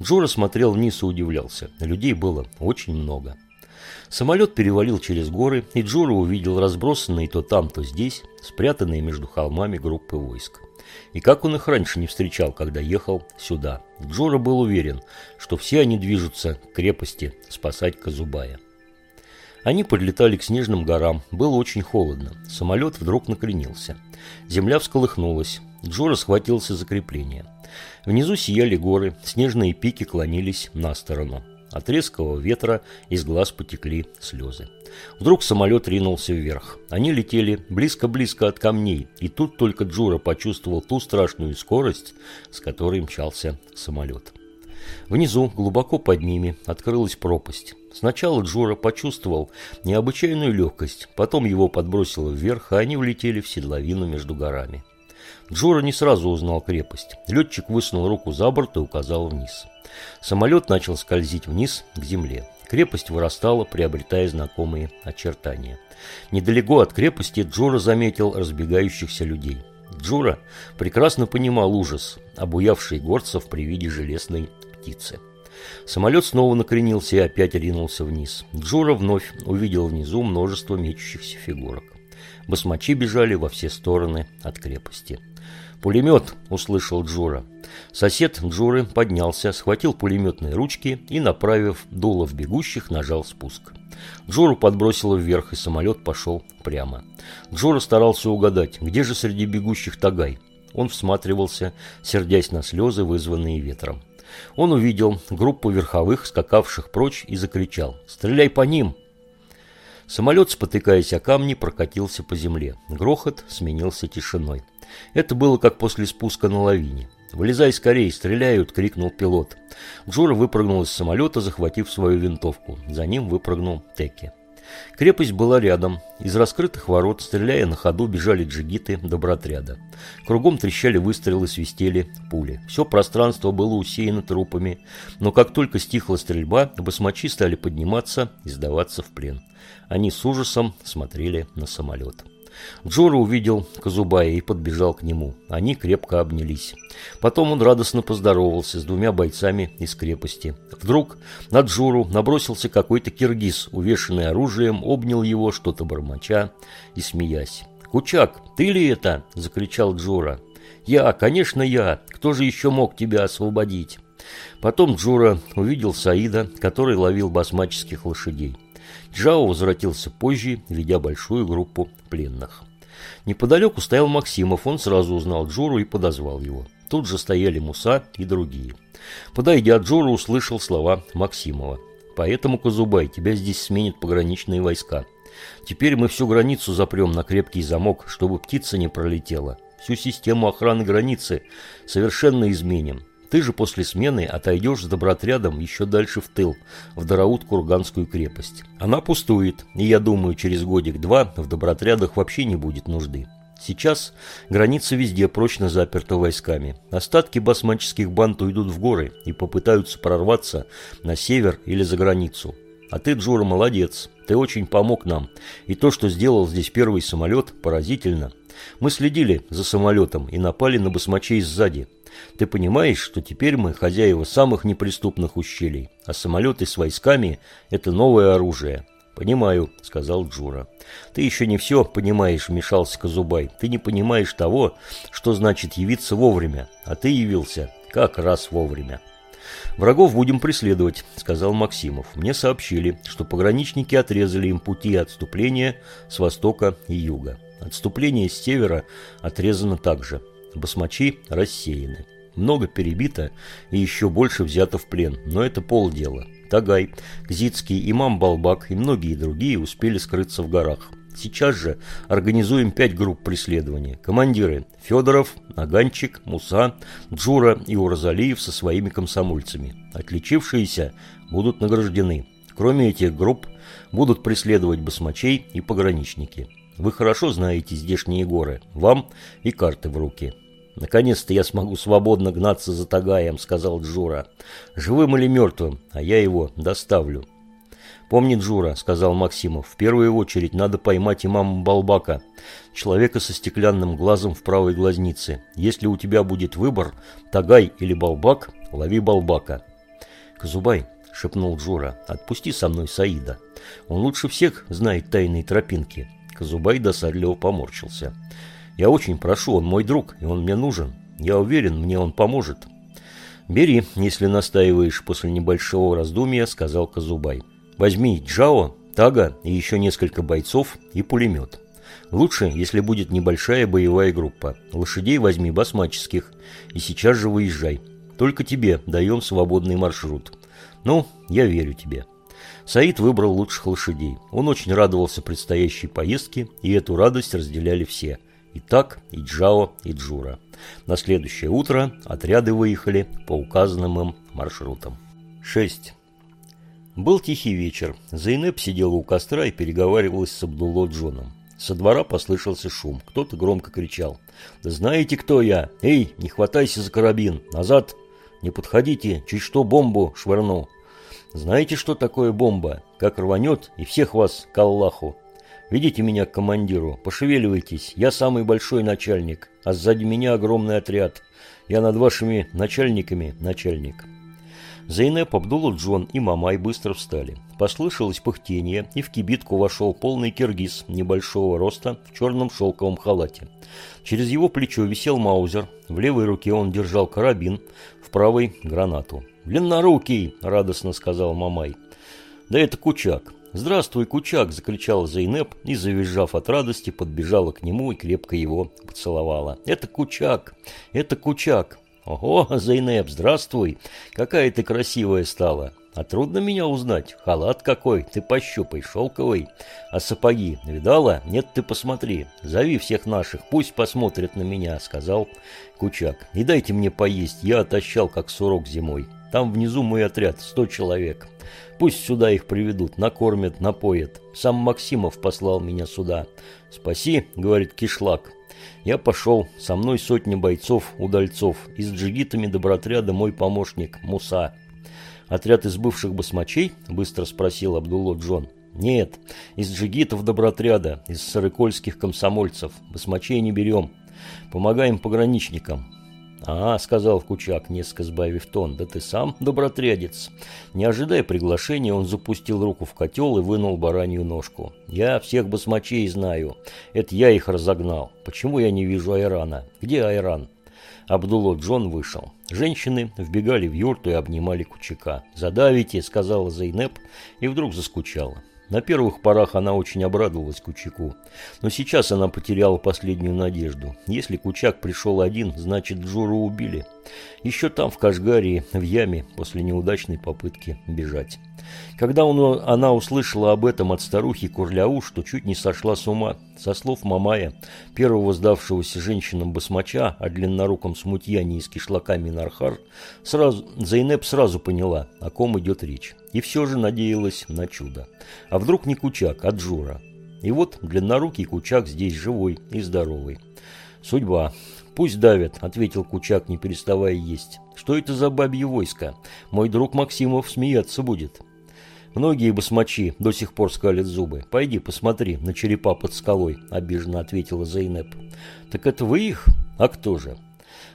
Джора смотрел вниз и удивлялся. Людей было очень много. Самолет перевалил через горы, и Джора увидел разбросанные то там, то здесь, спрятанные между холмами группы войск. И как он их раньше не встречал, когда ехал сюда. Джора был уверен, что все они движутся к крепости спасать Казубая. Они подлетали к снежным горам. Было очень холодно. Самолет вдруг накренился. Земля всколыхнулась. Джора схватился за крепление. Внизу сияли горы, снежные пики клонились на сторону. От резкого ветра из глаз потекли слезы. Вдруг самолет ринулся вверх. Они летели близко-близко от камней, и тут только Джура почувствовал ту страшную скорость, с которой мчался самолет. Внизу, глубоко под ними, открылась пропасть. Сначала Джура почувствовал необычайную легкость, потом его подбросило вверх, а они влетели в седловину между горами. Джура не сразу узнал крепость. Летчик высунул руку за борт и указал вниз. Самолет начал скользить вниз к земле. Крепость вырастала, приобретая знакомые очертания. Недалеко от крепости Джура заметил разбегающихся людей. Джура прекрасно понимал ужас, обуявший горцев при виде железной птицы. Самолет снова накренился и опять ринулся вниз. Джура вновь увидел внизу множество мечущихся фигурок. Басмачи бежали во все стороны от крепости. «Пулемет!» – услышал Джура. Сосед Джуры поднялся, схватил пулеметные ручки и, направив дуло в бегущих, нажал спуск. Джору подбросило вверх, и самолет пошел прямо. Джора старался угадать, где же среди бегущих Тагай. Он всматривался, сердясь на слезы, вызванные ветром. Он увидел группу верховых, скакавших прочь, и закричал «Стреляй по ним!». Самолет, спотыкаясь о камни, прокатился по земле. Грохот сменился тишиной. Это было как после спуска на лавине. «Вылезай скорее, стреляют!» – крикнул пилот. Джора выпрыгнул из самолета, захватив свою винтовку. За ним выпрыгнул Теки. Крепость была рядом. Из раскрытых ворот, стреляя на ходу, бежали джигиты добротряда. Кругом трещали выстрелы, свистели пули. Все пространство было усеяно трупами. Но как только стихла стрельба, басмачи стали подниматься и сдаваться в плен. Они с ужасом смотрели на самолет. Джора увидел Казубая и подбежал к нему. Они крепко обнялись. Потом он радостно поздоровался с двумя бойцами из крепости. Вдруг на Джору набросился какой-то киргиз, увешанный оружием, обнял его, что-то бормоча и смеясь. «Кучак, ты ли это?» – закричал Джора. «Я, конечно, я. Кто же еще мог тебя освободить?» Потом Джура увидел Саида, который ловил басмаческих лошадей. Джао возвратился позже, ведя большую группу пленных. Неподалеку стоял Максимов, он сразу узнал Джору и подозвал его. Тут же стояли Муса и другие. Подойдя, Джора услышал слова Максимова. «Поэтому, Казубай, тебя здесь сменят пограничные войска. Теперь мы всю границу запрем на крепкий замок, чтобы птица не пролетела. Всю систему охраны границы совершенно изменим. Ты же после смены отойдешь с добротрядом еще дальше в тыл, в Дараут-Курганскую крепость. Она пустует, и я думаю, через годик-два в добротрядах вообще не будет нужды. Сейчас граница везде прочно заперта войсками. Остатки басманческих банд уйдут в горы и попытаются прорваться на север или за границу. А ты, Джура, молодец. Ты очень помог нам. И то, что сделал здесь первый самолет, поразительно. Мы следили за самолетом и напали на басмачей сзади. Ты понимаешь, что теперь мы хозяева самых неприступных ущелий, а самолеты с войсками – это новое оружие. «Понимаю», – сказал Джура. «Ты еще не все понимаешь», – вмешался Казубай. «Ты не понимаешь того, что значит явиться вовремя, а ты явился, Как раз вовремя. «Врагов будем преследовать», — сказал Максимов. «Мне сообщили, что пограничники отрезали им пути отступления с востока и юга. Отступление с севера отрезано также. Басмачи рассеяны. Много перебито и еще больше взято в плен, но это полдела. Тагай, Кзицкий, имам Балбак и многие другие успели скрыться в горах. Сейчас же организуем пять групп преследования. Командиры Федоров, Наганчик, Муса, Джура и Уразалиев со своими комсомольцами. Отличившиеся будут награждены. Кроме этих групп будут преследовать басмачей и пограничники. Вы хорошо знаете здешние горы. Вам и карты в руки. «Наконец-то я смогу свободно гнаться за Тагаем», — сказал Джура. «Живым или мертвым, а я его доставлю». «Помни, Джура», — сказал Максимов, — «в первую очередь надо поймать имама Балбака, человека со стеклянным глазом в правой глазнице. Если у тебя будет выбор, Тагай или Балбак, лови Балбака». «Казубай», — шепнул Джура, — «отпусти со мной Саида. Он лучше всех знает тайные тропинки». Казубай досадливо поморщился. «Я очень прошу, он мой друг, и он мне нужен. Я уверен, мне он поможет». «Бери, если настаиваешь после небольшого раздумья», — сказал Казубай. Возьми Джао, Тага и еще несколько бойцов и пулемет. Лучше, если будет небольшая боевая группа. Лошадей возьми басмаческих и сейчас же выезжай. Только тебе даем свободный маршрут. Ну, я верю тебе. Саид выбрал лучших лошадей. Он очень радовался предстоящей поездке, и эту радость разделяли все. И Так, и Джао, и Джура. На следующее утро отряды выехали по указанным им маршрутам. 6. Был тихий вечер. Зайнеп сидела у костра и переговаривалась с Абдулло Джоном. Со двора послышался шум. Кто-то громко кричал. «Да знаете, кто я? Эй, не хватайся за карабин! Назад! Не подходите, чуть что бомбу швырну!» «Знаете, что такое бомба? Как рванет, и всех вас к Аллаху!» «Ведите меня к командиру, пошевеливайтесь, я самый большой начальник, а сзади меня огромный отряд. Я над вашими начальниками начальник». Зейнеп, Абдулла Джон и Мамай быстро встали. Послышалось пыхтение, и в кибитку вошел полный киргиз небольшого роста в черном шелковом халате. Через его плечо висел маузер, в левой руке он держал карабин, в правой – гранату. «Длиннорукий!» – радостно сказал Мамай. «Да это Кучак!» «Здравствуй, Кучак!» – закричал Зейнеп и, завизжав от радости, подбежала к нему и крепко его поцеловала. «Это Кучак! Это Кучак!» «Ого, Зайнеп, здравствуй! Какая ты красивая стала! А трудно меня узнать. Халат какой, ты пощупай, шелковый. А сапоги видала? Нет, ты посмотри. Зови всех наших, пусть посмотрят на меня», — сказал Кучак. «И дайте мне поесть, я отощал, как сурок зимой. Там внизу мой отряд, сто человек. Пусть сюда их приведут, накормят, напоят. Сам Максимов послал меня сюда. Спаси, — говорит Кишлак, я пошел, со мной сотни бойцов, удальцов, и с джигитами добротряда мой помощник Муса. Отряд из бывших басмачей? Быстро спросил Абдулло Джон. Нет, из джигитов добротряда, из сарыкольских комсомольцев. Басмачей не берем. Помогаем пограничникам. «А, — сказал Кучак, несколько сбавив тон, — да ты сам добротрядец». Не ожидая приглашения, он запустил руку в котел и вынул баранью ножку. «Я всех басмачей знаю. Это я их разогнал. Почему я не вижу Айрана? Где Айран?» Абдулло Джон вышел. Женщины вбегали в юрту и обнимали Кучака. «Задавите», — сказала Зайнеп, и вдруг заскучала. На первых порах она очень обрадовалась Кучаку, но сейчас она потеряла последнюю надежду. Если Кучак пришел один, значит Джуру убили. Еще там, в Кашгарии, в яме, после неудачной попытки бежать. Когда он, она услышала об этом от старухи Курляуш, что чуть не сошла с ума. Со слов Мамая, первого сдавшегося женщинам басмача, о длинноруком смутьяне с кишлаками Нархар, сразу, Зайнеп сразу поняла, о ком идет речь. И все же надеялась на чудо. А вдруг не Кучак, а Джура? И вот длиннорукий Кучак здесь живой и здоровый. Судьба. «Пусть давят», — ответил Кучак, не переставая есть. «Что это за бабье войско? Мой друг Максимов смеяться будет». «Многие басмачи до сих пор скалят зубы. Пойди посмотри на черепа под скалой», — обиженно ответила Зайнеп. «Так это вы их? А кто же?»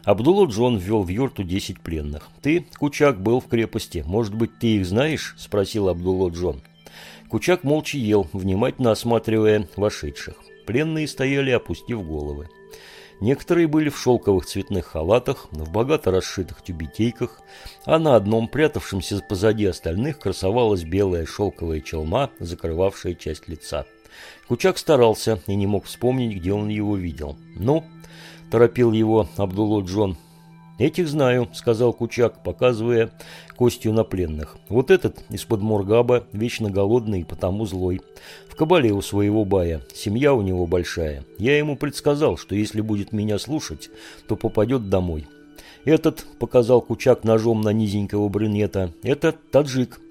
Абдулла Джон ввел в юрту десять пленных. «Ты, Кучак, был в крепости. Может быть, ты их знаешь?» – спросил Абдулла Джон. Кучак молча ел, внимательно осматривая вошедших. Пленные стояли, опустив головы. Некоторые были в шелковых цветных халатах, в богато расшитых тюбетейках, а на одном, прятавшемся позади остальных, красовалась белая шелковая челма, закрывавшая часть лица. Кучак старался и не мог вспомнить, где он его видел. «Ну?» – торопил его Абдулло Джон. «Этих знаю», – сказал Кучак, показывая костью на пленных. «Вот этот из-под Моргаба, вечно голодный и потому злой. В кабале у своего бая. Семья у него большая. Я ему предсказал, что если будет меня слушать, то попадет домой. Этот, – показал Кучак ножом на низенького брюнета, – это таджик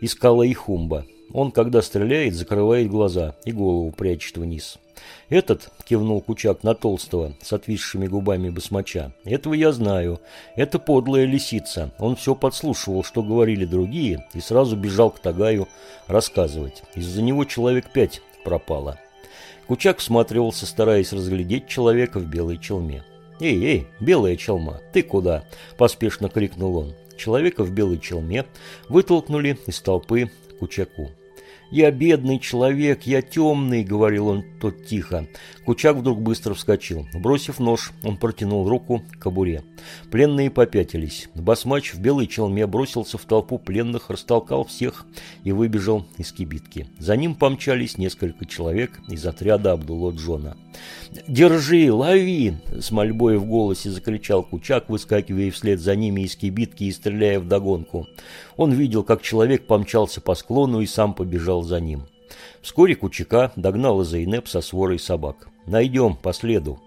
из Кала-Ихумба. Он, когда стреляет, закрывает глаза и голову прячет вниз. «Этот», — кивнул Кучак на толстого, с отвисшими губами басмача, — «этого я знаю. Это подлая лисица. Он все подслушивал, что говорили другие, и сразу бежал к Тагаю рассказывать. Из-за него человек пять пропало». Кучак всматривался, стараясь разглядеть человека в белой челме. «Эй, эй, белая челма, ты куда?» – поспешно крикнул он. Человека в белой челме вытолкнули из толпы Кучаку. «Я бедный человек, я темный», — говорил он тот тихо. Кучак вдруг быстро вскочил. Бросив нож, он протянул руку к кобуре. Пленные попятились. Басмач в белой челме бросился в толпу пленных, растолкал всех и выбежал из кибитки. За ним помчались несколько человек из отряда Абдулло Джона. «Держи, лови!» – с мольбой в голосе закричал Кучак, выскакивая вслед за ними из кибитки и стреляя вдогонку. Он видел, как человек помчался по склону и сам побежал за ним. Вскоре Кучака догнала Зайнеп со сворой собак. «Найдем по следу».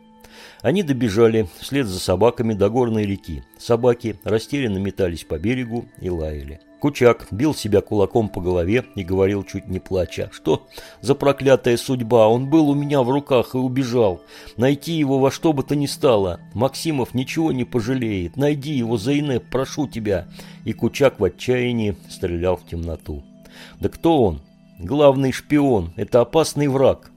Они добежали вслед за собаками до горной реки. Собаки растерянно метались по берегу и лаяли. Кучак бил себя кулаком по голове и говорил, чуть не плача, что за проклятая судьба, он был у меня в руках и убежал. Найти его во что бы то ни стало. Максимов ничего не пожалеет. Найди его, Зайнеп, прошу тебя. И Кучак в отчаянии стрелял в темноту. Да кто он? Главный шпион. Это опасный враг.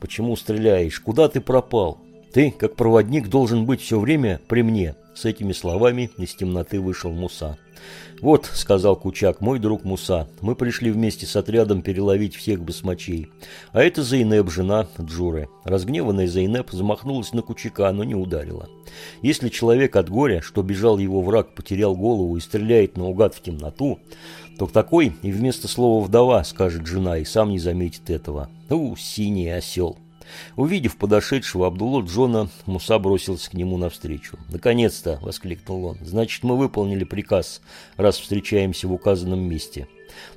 Почему стреляешь? Куда ты пропал? Ты, как проводник, должен быть все время при мне. С этими словами из темноты вышел Муса. «Вот», — сказал Кучак, — «мой друг Муса. Мы пришли вместе с отрядом переловить всех басмачей. А это Зайнеп, жена Джуры». Разгневанная Зайнеп замахнулась на Кучака, но не ударила. Если человек от горя, что бежал его враг, потерял голову и стреляет наугад в темноту, то такой и вместо слова «вдова» скажет жена и сам не заметит этого. Ну, синий осел. Увидев подошедшего Абдулло Джона, Муса бросился к нему навстречу. «Наконец-то!» – воскликнул он. «Значит, мы выполнили приказ, раз встречаемся в указанном месте.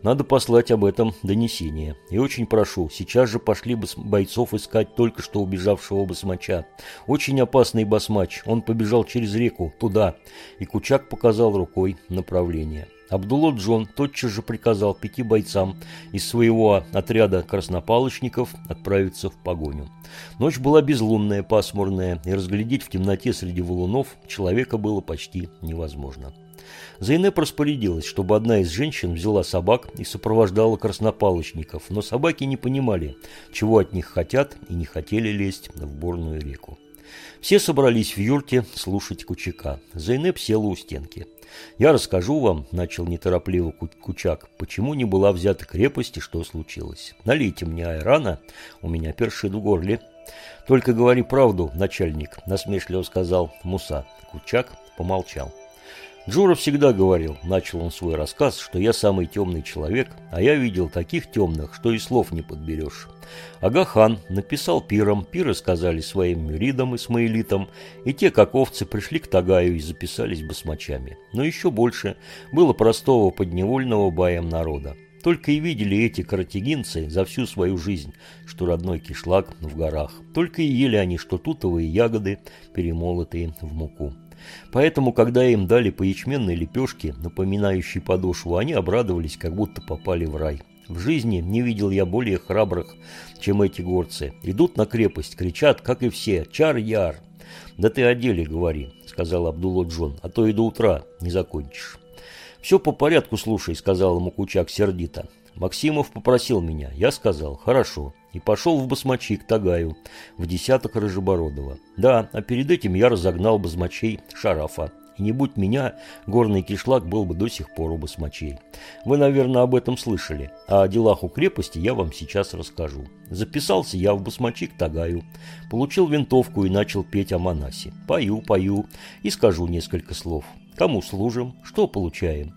Надо послать об этом донесение. И очень прошу, сейчас же пошли бы бойцов искать только что убежавшего басмача. Очень опасный басмач. Он побежал через реку, туда». И Кучак показал рукой направление. Абдулло Джон тотчас же приказал пяти бойцам из своего отряда краснопалочников отправиться в погоню. Ночь была безлунная, пасмурная, и разглядеть в темноте среди валунов человека было почти невозможно. Зайнеп распорядилась, чтобы одна из женщин взяла собак и сопровождала краснопалочников, но собаки не понимали, чего от них хотят и не хотели лезть в бурную реку. Все собрались в юрте слушать Кучака. Зайнеп села у стенки. «Я расскажу вам», – начал неторопливо Кучак, – «почему не была взята крепость и что случилось. Налейте мне айрана, у меня першит в горле». «Только говори правду, начальник», – насмешливо сказал Муса. Кучак помолчал. Джура всегда говорил, начал он свой рассказ, что я самый темный человек, а я видел таких темных, что и слов не подберешь. Агахан написал пирам, пиры сказали своим мюридам и смаилитам, и те, как овцы, пришли к Тагаю и записались басмачами. Но еще больше было простого подневольного баям народа. Только и видели эти каратегинцы за всю свою жизнь, что родной кишлак в горах. Только и ели они, что тутовые ягоды, перемолотые в муку. Поэтому, когда им дали по ячменной лепешке, напоминающей подошву, они обрадовались, как будто попали в рай. В жизни не видел я более храбрых, чем эти горцы. Идут на крепость, кричат, как и все, «Чар-яр!» «Да ты о деле говори», — сказал Абдулло Джон, «а то и до утра не закончишь». «Все по порядку слушай», — сказал ему Кучак сердито. Максимов попросил меня. Я сказал «хорошо» и пошел в басмачи к Тагаю, в десяток Рыжебородова. Да, а перед этим я разогнал басмачей Шарафа. И не будь меня, горный кишлак был бы до сих пор у басмачей. Вы, наверное, об этом слышали. А о делах у крепости я вам сейчас расскажу. Записался я в басмачи к Тагаю. Получил винтовку и начал петь о Манасе. Пою, пою и скажу несколько слов. Кому служим, что получаем.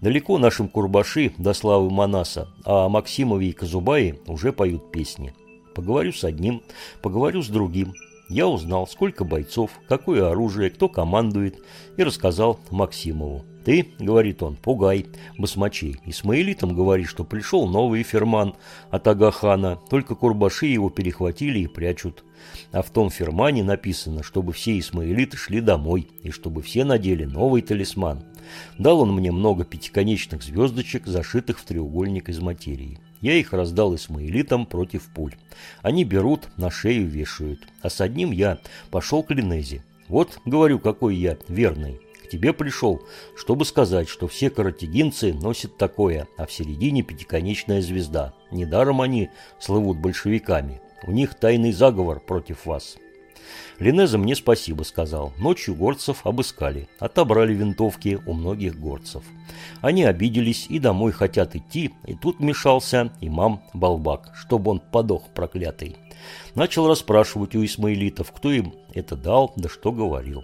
Далеко нашим Курбаши до славы Манаса, а Максимове и Казубаи уже поют песни. Поговорю с одним, поговорю с другим. Я узнал, сколько бойцов, какое оружие, кто командует, и рассказал Максимову. «Ты, — говорит он, — пугай басмачей. Исмаилитам говори, что пришел новый ферман от Агахана, только курбаши его перехватили и прячут. А в том фермане написано, чтобы все исмаилиты шли домой, и чтобы все надели новый талисман. Дал он мне много пятиконечных звездочек, зашитых в треугольник из материи. Я их раздал исмаилитам против пуль. Они берут, на шею вешают. А с одним я пошел к Линезе. Вот, говорю, какой я верный. Тебе пришел, чтобы сказать, что все каратегинцы носят такое, а в середине пятиконечная звезда. Недаром они слывут большевиками. У них тайный заговор против вас. Линеза мне спасибо сказал. Ночью горцев обыскали. Отобрали винтовки у многих горцев. Они обиделись и домой хотят идти, и тут мешался имам Балбак, чтобы он подох проклятый. Начал расспрашивать у исмаилитов, кто им это дал, да что говорил.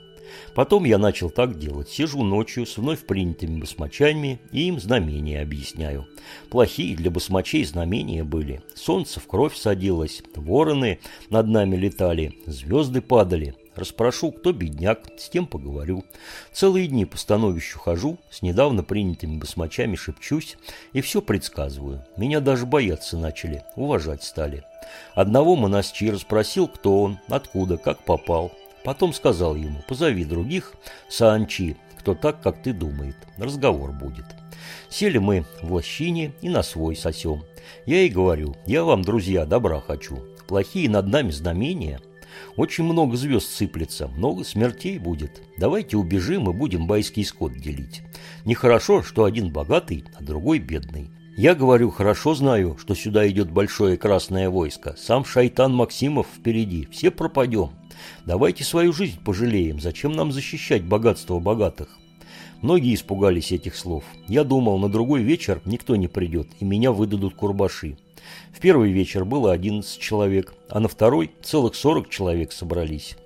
Потом я начал так делать. Сижу ночью с вновь принятыми басмачами и им знамения объясняю. Плохие для басмачей знамения были. Солнце в кровь садилось, вороны над нами летали, звезды падали. Распрошу, кто бедняк, с тем поговорю. Целые дни по становищу хожу, с недавно принятыми басмачами шепчусь и все предсказываю. Меня даже бояться начали, уважать стали. Одного монастыря расспросил, кто он, откуда, как попал. Потом сказал ему, позови других, Саанчи, кто так, как ты думает. Разговор будет. Сели мы в лощине и на свой сосем. Я и говорю, я вам, друзья, добра хочу. Плохие над нами знамения. Очень много звезд сыплется, много смертей будет. Давайте убежим и будем байский скот делить. Нехорошо, что один богатый, а другой бедный. Я говорю, хорошо знаю, что сюда идет большое красное войско. Сам шайтан Максимов впереди. Все пропадем. Давайте свою жизнь пожалеем, зачем нам защищать богатство богатых? Многие испугались этих слов. Я думал, на другой вечер никто не придет, и меня выдадут курбаши. В первый вечер было 11 человек, а на второй целых 40 человек собрались.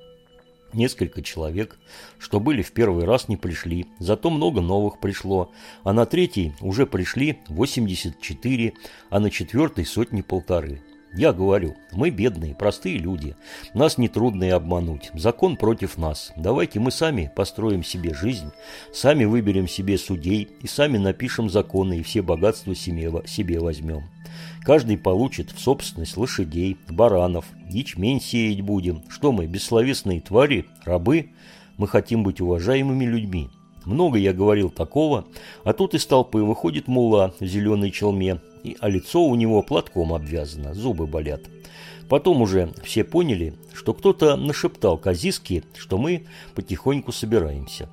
Несколько человек, что были в первый раз, не пришли, зато много новых пришло, а на третий уже пришли 84, а на четвертый сотни полторы. Я говорю, мы бедные, простые люди. Нас нетрудно и обмануть. Закон против нас. Давайте мы сами построим себе жизнь, сами выберем себе судей и сами напишем законы и все богатства себе возьмем. Каждый получит в собственность лошадей, баранов, ячмень сеять будем. Что мы, бессловесные твари, рабы? Мы хотим быть уважаемыми людьми. Много я говорил такого, а тут из толпы выходит мула в зеленой челме, а лицо у него платком обвязано, зубы болят. Потом уже все поняли, что кто-то нашептал Казиске, что мы потихоньку собираемся.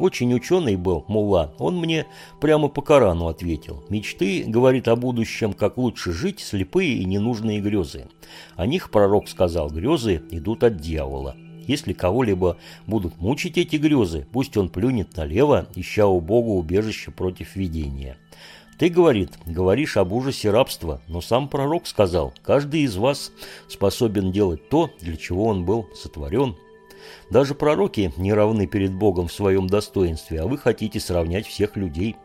Очень ученый был, мулла, он мне прямо по Корану ответил. Мечты, говорит о будущем, как лучше жить, слепые и ненужные грезы. О них пророк сказал, грезы идут от дьявола. Если кого-либо будут мучить эти грезы, пусть он плюнет налево, ища у Бога убежище против видения. Ты, говорит, говоришь об ужасе рабства, но сам пророк сказал, каждый из вас способен делать то, для чего он был сотворен. Даже пророки не равны перед Богом в своем достоинстве, а вы хотите сравнять всех людей.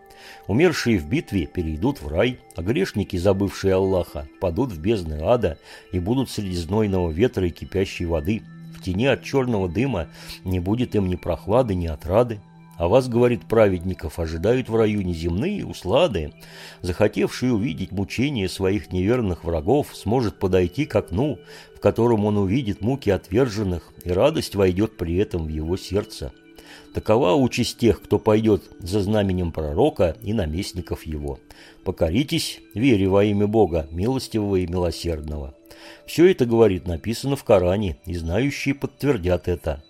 Умершие в битве перейдут в рай, а грешники, забывшие Аллаха, падут в бездны ада и будут среди знойного ветра и кипящей воды. В тени от черного дыма не будет им ни прохлады, ни отрады. А вас, говорит, праведников ожидают в раю неземные услады. Захотевший увидеть мучения своих неверных врагов сможет подойти к окну, в котором он увидит муки отверженных, и радость войдет при этом в его сердце. Такова участь тех, кто пойдет за знаменем пророка и наместников его. Покоритесь, вере во имя Бога, милостивого и милосердного. Все это, говорит, написано в Коране, и знающие подтвердят это.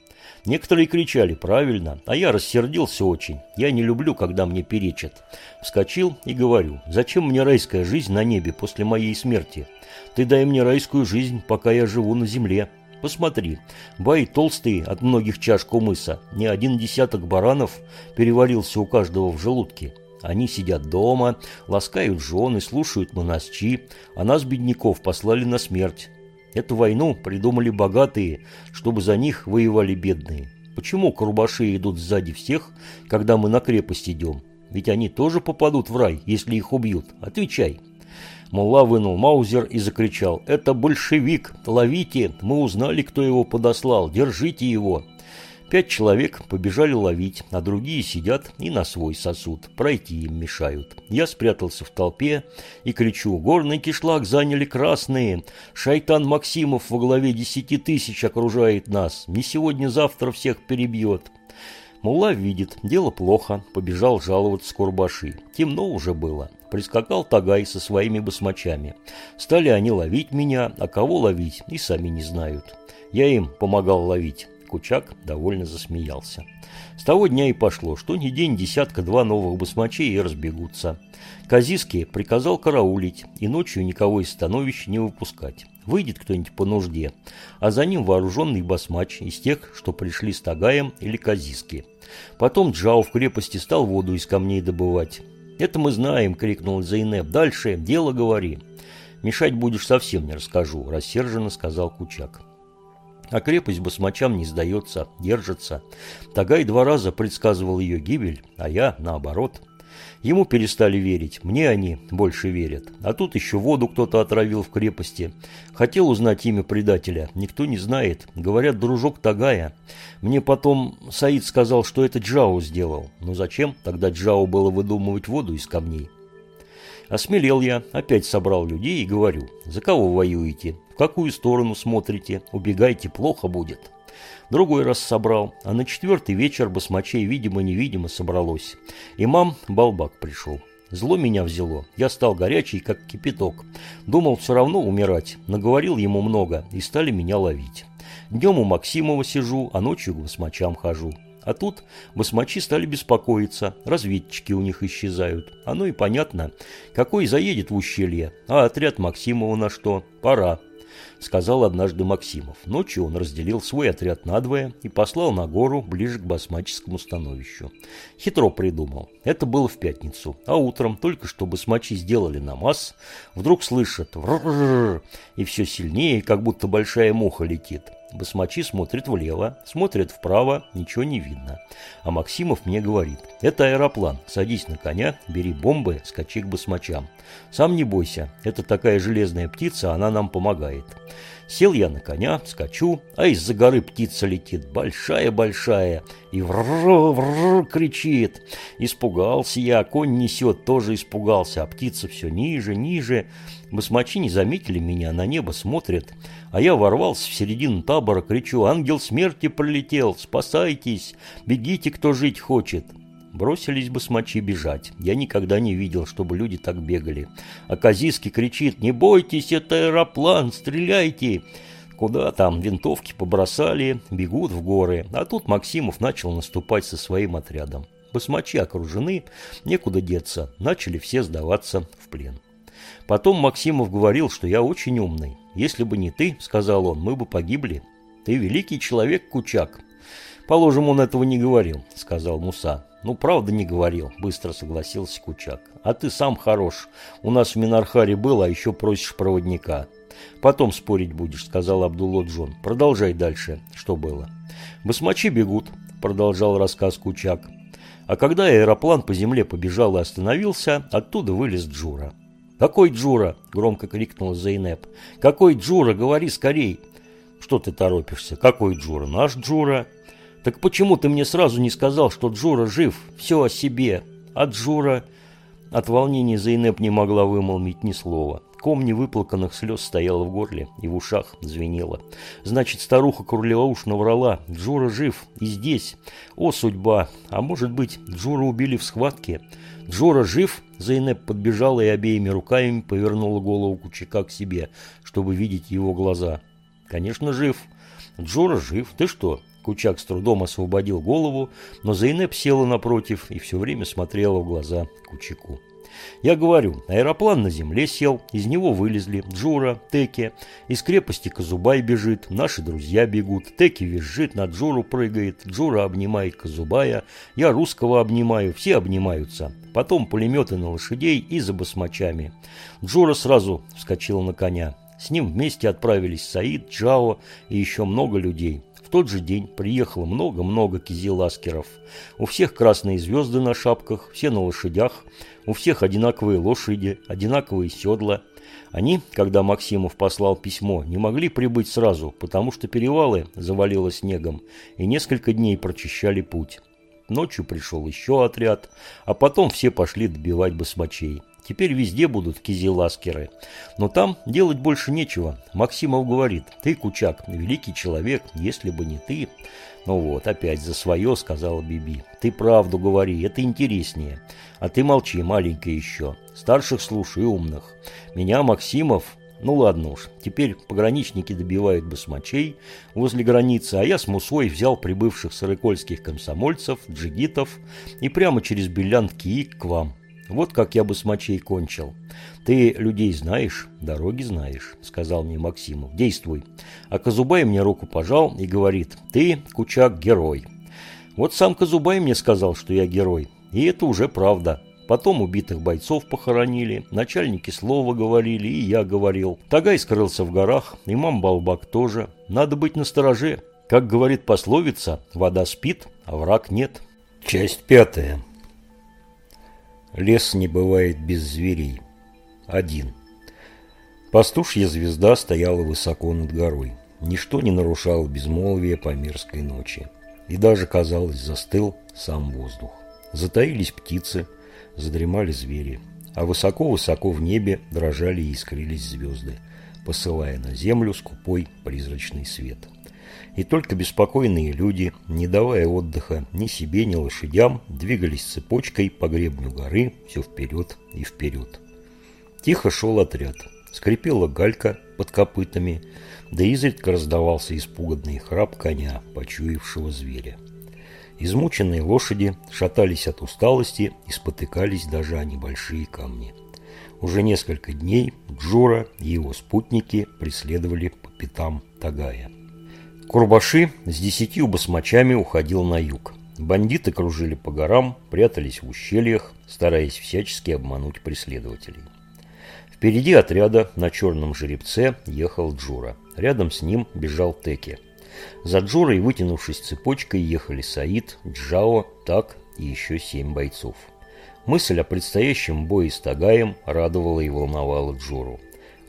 Некоторые кричали правильно, а я рассердился очень. Я не люблю, когда мне перечат. Вскочил и говорю, зачем мне райская жизнь на небе после моей смерти? Ты дай мне райскую жизнь, пока я живу на земле. Посмотри, баи толстые от многих чаш кумыса. Не один десяток баранов переварился у каждого в желудке. Они сидят дома, ласкают жены, слушают монасчи, а нас, бедняков, послали на смерть. Эту войну придумали богатые, чтобы за них воевали бедные. Почему карубаши идут сзади всех, когда мы на крепость идем? Ведь они тоже попадут в рай, если их убьют. Отвечай. Мулла вынул маузер и закричал. «Это большевик! Ловите! Мы узнали, кто его подослал! Держите его!» Пять человек побежали ловить, а другие сидят и на свой сосуд. Пройти им мешают. Я спрятался в толпе и кричу. Горный кишлак заняли красные. Шайтан Максимов во главе десяти тысяч окружает нас. Не сегодня-завтра всех перебьет. Мула видит, дело плохо, побежал жаловаться Курбаши. Темно уже было. Прискакал Тагай со своими басмачами. Стали они ловить меня, а кого ловить и сами не знают. Я им помогал ловить. Кучак довольно засмеялся. С того дня и пошло, что ни день десятка-два новых басмачей и разбегутся. Казиски приказал караулить и ночью никого из становища не выпускать. Выйдет кто-нибудь по нужде, а за ним вооруженный басмач из тех, что пришли с Тагаем или Казиски. Потом Джао в крепости стал воду из камней добывать. «Это мы знаем!» — крикнул Зайнеп. «Дальше дело говори!» «Мешать будешь совсем не расскажу», — рассерженно сказал Кучак. А крепость басмачам не сдается, держится. Тагай два раза предсказывал ее гибель, а я наоборот. Ему перестали верить, мне они больше верят. А тут еще воду кто-то отравил в крепости. Хотел узнать имя предателя, никто не знает. Говорят, дружок Тагая. Мне потом Саид сказал, что это Джао сделал. Но зачем тогда Джао было выдумывать воду из камней? Осмелел я, опять собрал людей и говорю, за кого воюете? В какую сторону смотрите? Убегайте, плохо будет. Другой раз собрал, а на четвертый вечер басмачей видимо-невидимо собралось. Имам Балбак пришел. Зло меня взяло. Я стал горячий, как кипяток. Думал все равно умирать. Наговорил ему много, и стали меня ловить. Днем у Максимова сижу, а ночью к басмачам хожу. А тут басмачи стали беспокоиться, разведчики у них исчезают. Оно и понятно, какой заедет в ущелье, а отряд Максимова на что? Пора сказал однажды Максимов. Ночью он разделил свой отряд надвое и послал на гору ближе к басмаческому становищу. Хитро придумал. Это было в пятницу, а утром, только что басмачи сделали намаз, вдруг слышат и все сильнее, как будто большая муха летит. Басмачи смотрят влево, смотрят вправо, ничего не видно. А Максимов мне говорит, это аэроплан, садись на коня, бери бомбы, скачи к басмачам. Сам не бойся, это такая железная птица, она нам помогает. Сел я на коня, скачу, а из-за горы птица летит, большая-большая, и вр кричит. Испугался я, конь несет, тоже испугался, а птица все ниже, ниже. Басмачи не заметили меня, на небо смотрят, а я ворвался в середину табора, кричу, ангел смерти пролетел, спасайтесь, бегите, кто жить хочет. Бросились бы смочи бежать. Я никогда не видел, чтобы люди так бегали. А Казиски кричит «Не бойтесь, это аэроплан, стреляйте!» Куда там, винтовки побросали, бегут в горы. А тут Максимов начал наступать со своим отрядом. Басмачи окружены, некуда деться, начали все сдаваться в плен. Потом Максимов говорил, что я очень умный. «Если бы не ты, — сказал он, — мы бы погибли. Ты великий человек, Кучак». «Положим, он этого не говорил», — сказал Муса. «Ну, правда не говорил», – быстро согласился Кучак. «А ты сам хорош. У нас в Минархаре был, а еще просишь проводника». «Потом спорить будешь», – сказал Абдулло Джон. «Продолжай дальше. Что было?» «Басмачи бегут», – продолжал рассказ Кучак. А когда аэроплан по земле побежал и остановился, оттуда вылез Джура. «Какой Джура?» – громко крикнула Зейнеп. «Какой Джура? Говори скорей!» «Что ты торопишься? Какой Джура? Наш Джура!» «Так почему ты мне сразу не сказал, что Джура жив? Все о себе!» А Джура... От волнения Зейнеп не могла вымолвить ни слова. Ком невыплаканных слез стоял в горле и в ушах звенело. Значит, старуха Курлеуш наврала. Джура жив и здесь. О, судьба! А может быть, Джура убили в схватке? Джура жив? Зейнеп подбежала и обеими руками повернула голову Кучака к себе, чтобы видеть его глаза. Конечно, жив. Джура жив. Ты что, Кучак с трудом освободил голову, но Зейнеп села напротив и все время смотрела в глаза Кучаку. Я говорю, аэроплан на земле сел, из него вылезли Джура, Теки, из крепости Казубай бежит, наши друзья бегут, Теки визжит, на Джуру прыгает, Джура обнимает Казубая, я русского обнимаю, все обнимаются. Потом пулеметы на лошадей и за басмачами. Джура сразу вскочил на коня. С ним вместе отправились Саид, Джао и еще много людей. В тот же день приехало много-много кизиласкеров. У всех красные звезды на шапках, все на лошадях, у всех одинаковые лошади, одинаковые седла. Они, когда Максимов послал письмо, не могли прибыть сразу, потому что перевалы завалило снегом, и несколько дней прочищали путь. Ночью пришел еще отряд, а потом все пошли добивать басмачей. Теперь везде будут кизиласкеры. Но там делать больше нечего. Максимов говорит, ты, Кучак, великий человек, если бы не ты... Ну вот, опять за свое, сказала Биби. Ты правду говори, это интереснее. А ты молчи, маленькая еще. Старших слушай, умных. Меня, Максимов, ну ладно уж, теперь пограничники добивают басмачей возле границы, а я с Мусой взял прибывших сарыкольских комсомольцев, джигитов и прямо через Белян к вам. Вот как я бы с мочей кончил. Ты людей знаешь, дороги знаешь, сказал мне Максимов. Действуй. А Казубай мне руку пожал и говорит, ты, Кучак, герой. Вот сам Казубай мне сказал, что я герой. И это уже правда. Потом убитых бойцов похоронили, начальники слова говорили, и я говорил. Тагай скрылся в горах, имам Балбак тоже. Надо быть настороже. Как говорит пословица, вода спит, а враг нет. Часть пятая. Лес не бывает без зверей. Один. Пастушья звезда стояла высоко над горой. Ничто не нарушало безмолвие померской ночи. И даже, казалось, застыл сам воздух. Затаились птицы, задремали звери. А высоко-высоко в небе дрожали и искрились звезды, посылая на землю скупой призрачный свет. И только беспокойные люди, не давая отдыха ни себе, ни лошадям, двигались цепочкой по гребню горы все вперед и вперед. Тихо шел отряд. Скрипела галька под копытами, да изредка раздавался испуганный храп коня, почуявшего зверя. Измученные лошади шатались от усталости и спотыкались даже о небольшие камни. Уже несколько дней Джура и его спутники преследовали по пятам Тагая. Курбаши с десятью басмачами уходил на юг. Бандиты кружили по горам, прятались в ущельях, стараясь всячески обмануть преследователей. Впереди отряда на черном жеребце ехал Джура. Рядом с ним бежал Теки. За Джурой, вытянувшись цепочкой, ехали Саид, Джао, Так и еще семь бойцов. Мысль о предстоящем бое с Тагаем радовала и волновала Джуру.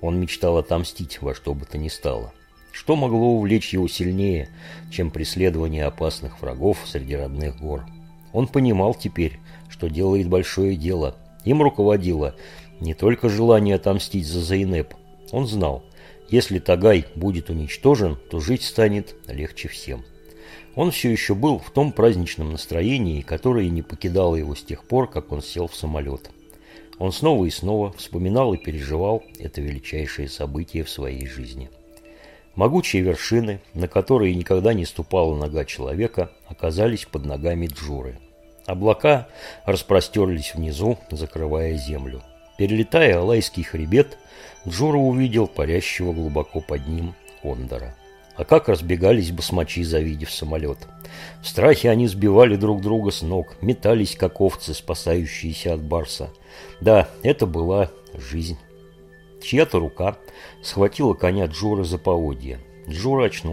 Он мечтал отомстить во что бы то ни стало. Что могло увлечь его сильнее, чем преследование опасных врагов среди родных гор? Он понимал теперь, что делает большое дело. Им руководило не только желание отомстить за Зайнеп. Он знал, если Тагай будет уничтожен, то жить станет легче всем. Он все еще был в том праздничном настроении, которое не покидало его с тех пор, как он сел в самолет. Он снова и снова вспоминал и переживал это величайшее событие в своей жизни. Могучие вершины, на которые никогда не ступала нога человека, оказались под ногами Джуры. Облака распростерлись внизу, закрывая землю. Перелетая Алайский хребет, Джура увидел парящего глубоко под ним Ондора. А как разбегались басмачи, завидев самолет. В страхе они сбивали друг друга с ног, метались, как овцы, спасающиеся от барса. Да, это была жизнь. Чья-то рука схватила коня Джура за поводья. Джура очнулся.